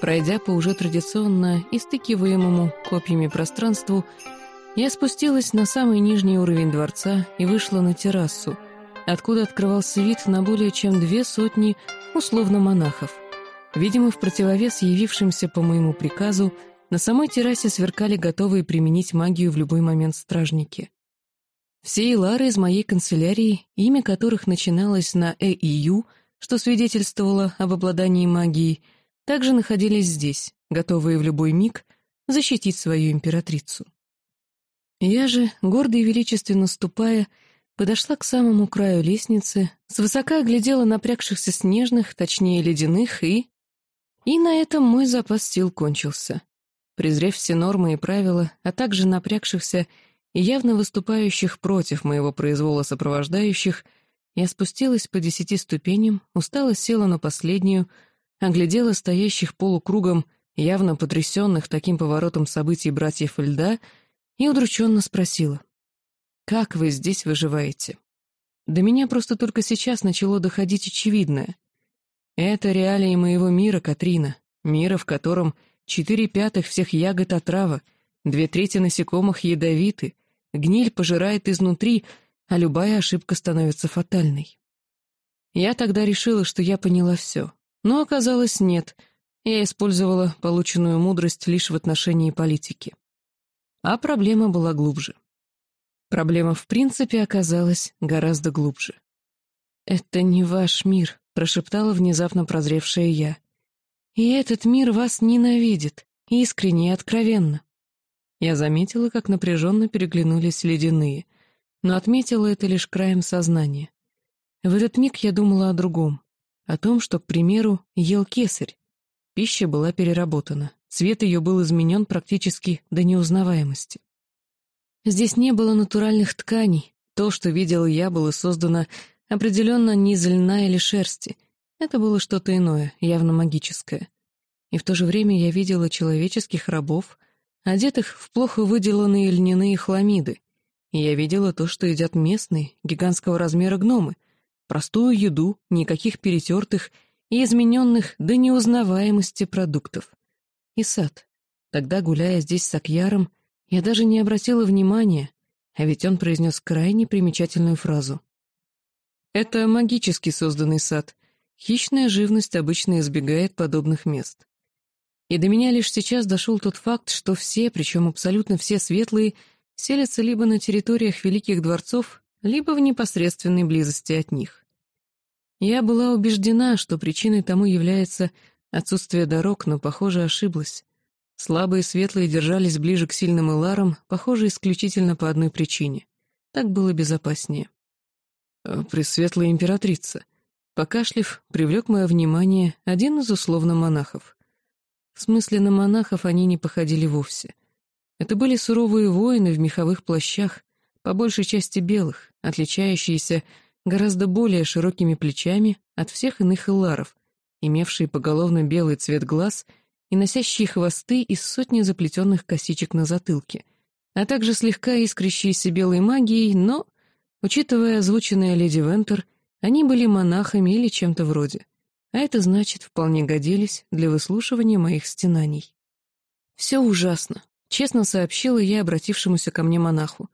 Пройдя по уже традиционно истыкиваемому копьями пространству, я спустилась на самый нижний уровень дворца и вышла на террасу, откуда открывался вид на более чем две сотни условно монахов. Видимо, в противовес явившимся по моему приказу, на самой террасе сверкали готовые применить магию в любой момент стражники. Все Илары из моей канцелярии, имя которых начиналось на «э» и «ю», что свидетельствовало об обладании магией, также находились здесь, готовые в любой миг защитить свою императрицу. Я же, гордо и величественно ступая, подошла к самому краю лестницы, свысока оглядела напрягшихся снежных, точнее ледяных, и... И на этом мой запас сил кончился. Презрев все нормы и правила, а также напрягшихся и явно выступающих против моего произвола сопровождающих, я спустилась по десяти ступеням, устало села на последнюю, оглядела стоящих полукругом, явно потрясенных таким поворотом событий братьев льда, и удрученно спросила. «Как вы здесь выживаете?» До меня просто только сейчас начало доходить очевидное. Это реалии моего мира, Катрина, мира, в котором четыре пятых всех ягод отрава, две трети насекомых ядовиты, гниль пожирает изнутри, а любая ошибка становится фатальной. Я тогда решила, что я поняла все. Но оказалось, нет. Я использовала полученную мудрость лишь в отношении политики. А проблема была глубже. Проблема в принципе оказалась гораздо глубже. «Это не ваш мир», — прошептала внезапно прозревшая я. «И этот мир вас ненавидит, искренне и откровенно». Я заметила, как напряженно переглянулись ледяные, но отметила это лишь краем сознания. В этот миг я думала о другом. О том, что, к примеру, ел кесарь. Пища была переработана, цвет ее был изменен практически до неузнаваемости. Здесь не было натуральных тканей, то, что видел я, было создано определенно не из льна или шерсти. Это было что-то иное, явно магическое. И в то же время я видела человеческих рабов, одетых в плохо выделанные льняные хламиды. И я видела то, что едят местные, гигантского размера гномы, Простую еду, никаких перетертых и измененных до неузнаваемости продуктов. И сад. Тогда, гуляя здесь с Акьяром, я даже не обратила внимания, а ведь он произнес крайне примечательную фразу. «Это магически созданный сад. Хищная живность обычно избегает подобных мест». И до меня лишь сейчас дошел тот факт, что все, причем абсолютно все светлые, селятся либо на территориях великих дворцов, либо в непосредственной близости от них. Я была убеждена, что причиной тому является отсутствие дорог, но, похоже, ошиблась. Слабые светлые держались ближе к сильным Эларам, похоже, исключительно по одной причине. Так было безопаснее. «Э, «Пресветлая императрица», покашлив, привлек мое внимание один из условно монахов. В смысле, на монахов они не походили вовсе. Это были суровые воины в меховых плащах, по большей части белых, отличающиеся гораздо более широкими плечами от всех иных элларов, имевшие поголовно белый цвет глаз и носящие хвосты из сотни заплетенных косичек на затылке, а также слегка искрящиеся белой магией, но, учитывая озвученное леди Вентер, они были монахами или чем-то вроде, а это значит, вполне годились для выслушивания моих стенаний. «Все ужасно», — честно сообщила я обратившемуся ко мне монаху.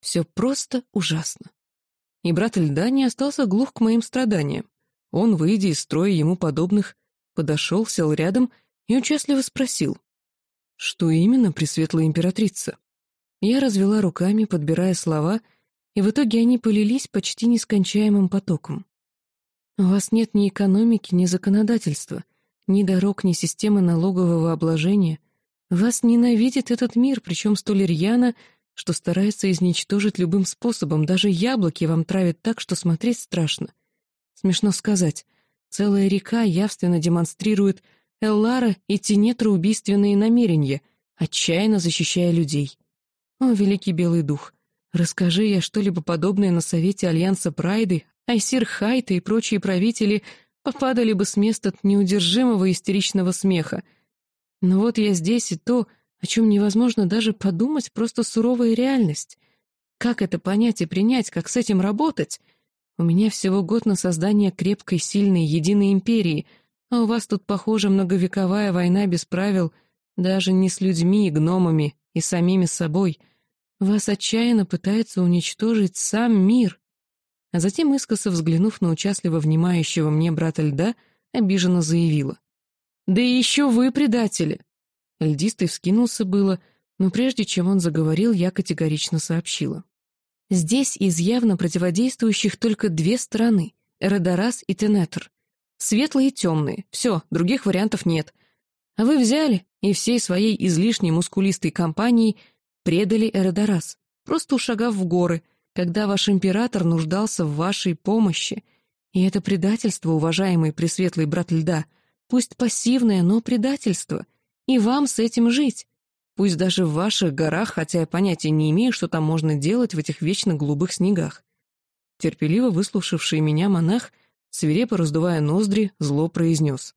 Все просто ужасно. И брат льда не остался глух к моим страданиям. Он, выйдя из строя ему подобных, подошел, сел рядом и участливо спросил. «Что именно, Пресветлая Императрица?» Я развела руками, подбирая слова, и в итоге они полились почти нескончаемым потоком. «У вас нет ни экономики, ни законодательства, ни дорог, ни системы налогового обложения. Вас ненавидит этот мир, причем столь рьяно, что старается изничтожить любым способом, даже яблоки вам травят так, что смотреть страшно. Смешно сказать, целая река явственно демонстрирует Эллара и Тинетра убийственные намерения, отчаянно защищая людей. О, великий белый дух, расскажи я что-либо подобное на совете Альянса Прайды, Айсир Хайта и прочие правители попадали бы с места от неудержимого истеричного смеха. Но вот я здесь, и то о чем невозможно даже подумать, просто суровая реальность. Как это понять и принять, как с этим работать? У меня всего год на создание крепкой, сильной, единой империи, А у вас тут, похоже, многовековая война без правил, даже не с людьми и гномами, и самими собой. Вас отчаянно пытается уничтожить сам мир. А затем, искоса взглянув на участливо внимающего мне брата льда, обиженно заявила. «Да и еще вы предатели!» Льдистый вскинулся было, но прежде чем он заговорил, я категорично сообщила. «Здесь из явно противодействующих только две стороны — Эродорас и Тенетр. Светлые и темные, все, других вариантов нет. А вы взяли и всей своей излишней мускулистой компанией предали Эродорас, просто ушагав в горы, когда ваш император нуждался в вашей помощи. И это предательство, уважаемый пресветлый брат льда, пусть пассивное, но предательство. И вам с этим жить. Пусть даже в ваших горах, хотя я понятия не имею, что там можно делать в этих вечно голубых снегах. Терпеливо выслушавший меня монах — свирепо раздувая ноздри, зло произнес.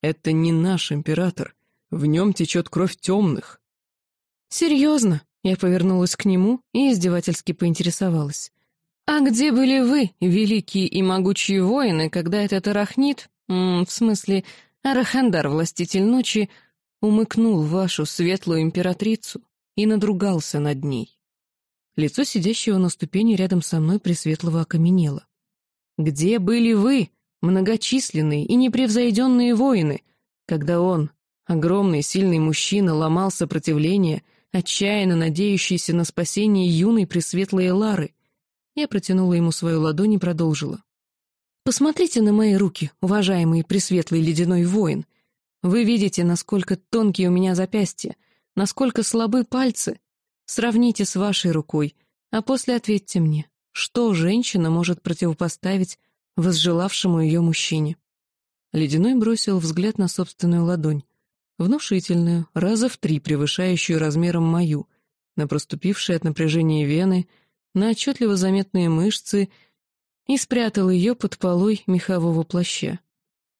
«Это не наш император. В нем течет кровь темных». «Серьезно?» — я повернулась к нему и издевательски поинтересовалась. «А где были вы, великие и могучие воины, когда этот арахнит, в смысле, Арахандар, властитель ночи, умыкнул вашу светлую императрицу и надругался над ней?» Лицо сидящего на ступени рядом со мной пресветлого окаменело. Где были вы, многочисленные и непревзойденные воины, когда он, огромный сильный мужчина, ломал сопротивление, отчаянно надеющийся на спасение юной пресветлой Лары? Я протянула ему свою ладонь и продолжила. «Посмотрите на мои руки, уважаемый пресветлый ледяной воин. Вы видите, насколько тонкие у меня запястья, насколько слабы пальцы. Сравните с вашей рукой, а после ответьте мне, что женщина может противопоставить возжелавшему ее мужчине? Ледяной бросил взгляд на собственную ладонь, внушительную, раза в три превышающую размером мою, на проступившие от напряжения вены, на отчетливо заметные мышцы и спрятал ее под полой мехового плаща.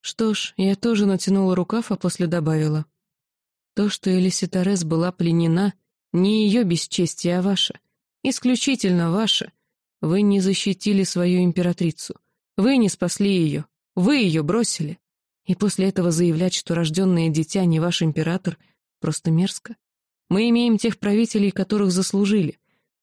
Что ж, я тоже натянула рукав, а после добавила. То, что Элиситарес была пленена, не ее бесчестие, а ваше. Исключительно ваше — вы не защитили свою императрицу. Вы не спасли ее. Вы ее бросили. И после этого заявлять, что рожденное дитя не ваш император, просто мерзко. Мы имеем тех правителей, которых заслужили.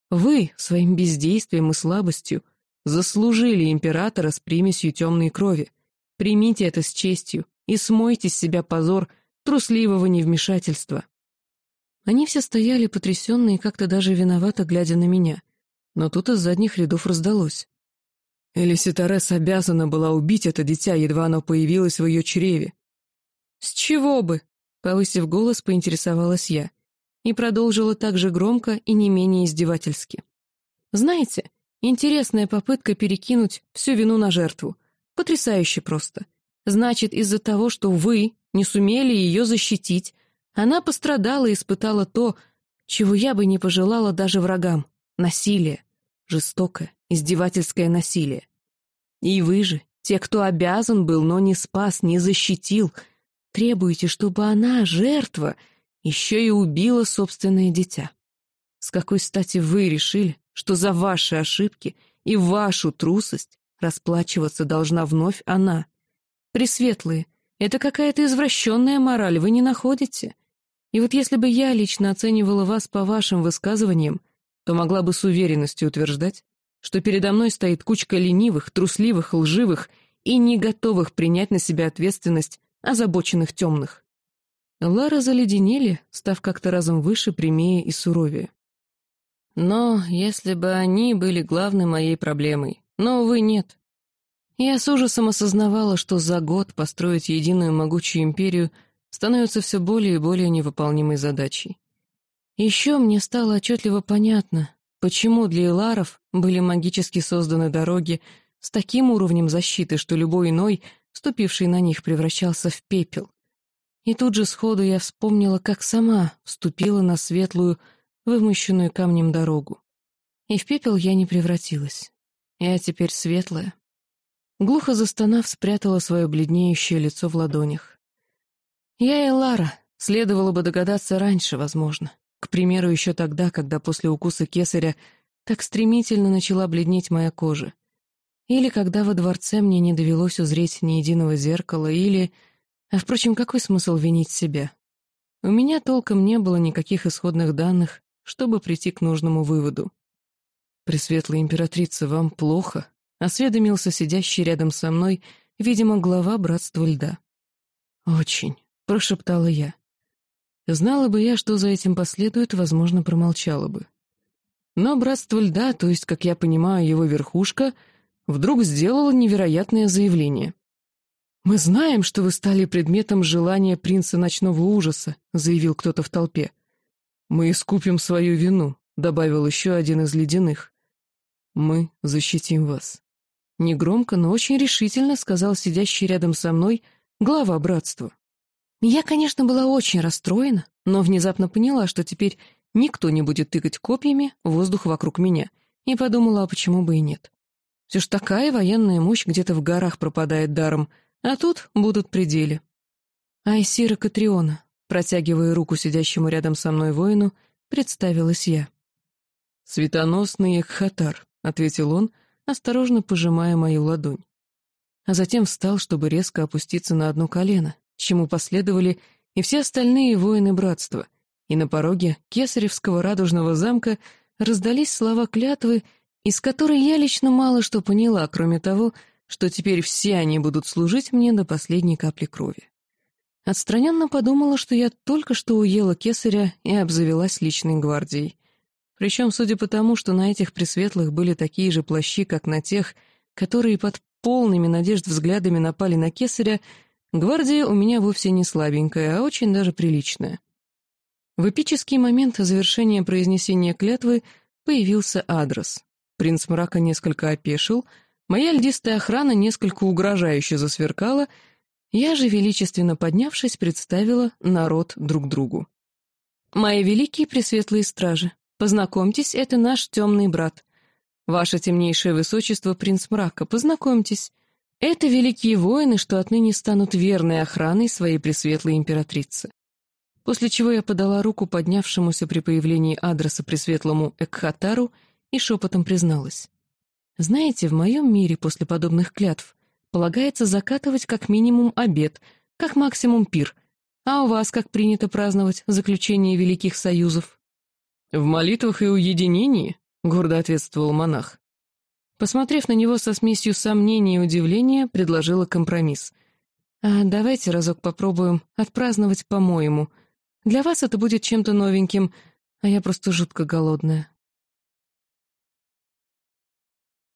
Вы своим бездействием и слабостью заслужили императора с примесью темной крови. Примите это с честью и смойте с себя позор трусливого невмешательства. Они все стояли потрясенные и как-то даже виновато глядя на меня но тут из задних рядов раздалось. Элиситорес обязана была убить это дитя, едва оно появилось в ее чреве. «С чего бы?» — повысив голос, поинтересовалась я и продолжила так же громко и не менее издевательски. «Знаете, интересная попытка перекинуть всю вину на жертву. Потрясающе просто. Значит, из-за того, что вы не сумели ее защитить, она пострадала и испытала то, чего я бы не пожелала даже врагам — насилие жестокое, издевательское насилие. И вы же, те, кто обязан был, но не спас, не защитил, требуете, чтобы она, жертва, еще и убила собственное дитя. С какой стати вы решили, что за ваши ошибки и вашу трусость расплачиваться должна вновь она? Пресветлые, это какая-то извращенная мораль, вы не находите? И вот если бы я лично оценивала вас по вашим высказываниям, то могла бы с уверенностью утверждать, что передо мной стоит кучка ленивых, трусливых, лживых и не готовых принять на себя ответственность озабоченных темных. Лара заледенели, став как-то разом выше, прямее и суровее. Но если бы они были главной моей проблемой, но, увы, нет. Я с ужасом осознавала, что за год построить единую могучую империю становится все более и более невыполнимой задачей. Еще мне стало отчетливо понятно, почему для Иларов были магически созданы дороги с таким уровнем защиты, что любой иной, ступивший на них, превращался в пепел. И тут же сходу я вспомнила, как сама вступила на светлую, вымощенную камнем дорогу. И в пепел я не превратилась. Я теперь светлая. Глухо застонав, спрятала свое бледнеющее лицо в ладонях. Я Элара, следовало бы догадаться раньше, возможно. К примеру, еще тогда, когда после укуса кесаря так стремительно начала бледнеть моя кожа. или когда во дворце мне не довелось узреть ни единого зеркала, или... А, впрочем, какой смысл винить себя? У меня толком не было никаких исходных данных, чтобы прийти к нужному выводу. «Пресветлая императрица, вам плохо?» — осведомился сидящий рядом со мной, видимо, глава братства льда. «Очень», — прошептала я. Знала бы я, что за этим последует, возможно, промолчала бы. Но братство льда, то есть, как я понимаю, его верхушка, вдруг сделало невероятное заявление. «Мы знаем, что вы стали предметом желания принца ночного ужаса», — заявил кто-то в толпе. «Мы искупим свою вину», — добавил еще один из ледяных. «Мы защитим вас». Негромко, но очень решительно сказал сидящий рядом со мной глава братства. Я, конечно, была очень расстроена, но внезапно поняла, что теперь никто не будет тыкать копьями воздух вокруг меня, и подумала, а почему бы и нет. Все ж такая военная мощь где-то в горах пропадает даром, а тут будут пределы. Айсира Катриона, протягивая руку сидящему рядом со мной воину, представилась я. «Светоносный Экхатар», — ответил он, осторожно пожимая мою ладонь. А затем встал, чтобы резко опуститься на одно колено, чему последовали и все остальные воины братства, и на пороге Кесаревского радужного замка раздались слова клятвы, из которой я лично мало что поняла, кроме того, что теперь все они будут служить мне до последней капли крови. Отстраненно подумала, что я только что уела кесаря и обзавелась личной гвардией. Причем, судя по тому, что на этих пресветлых были такие же плащи, как на тех, которые под полными надежд взглядами напали на кесаря, Гвардия у меня вовсе не слабенькая, а очень даже приличная. В эпический момент завершения произнесения клятвы появился адрес. Принц мрака несколько опешил, моя льдистая охрана несколько угрожающе засверкала, я же, величественно поднявшись, представила народ друг другу. «Мои великие пресветлые стражи, познакомьтесь, это наш темный брат. Ваше темнейшее высочество, принц мрака, познакомьтесь, это великие воины, что отныне станут верной охраной своей пресветлой императрицы. После чего я подала руку поднявшемуся при появлении адреса пресветлому Экхатару и шепотом призналась. Знаете, в моем мире после подобных клятв полагается закатывать как минимум обед, как максимум пир, а у вас как принято праздновать заключение великих союзов? «В молитвах и уединении», — гордо ответствовал монах. Посмотрев на него со смесью сомнения и удивления, предложила компромисс. «А давайте разок попробуем отпраздновать по-моему. Для вас это будет чем-то новеньким, а я просто жутко голодная.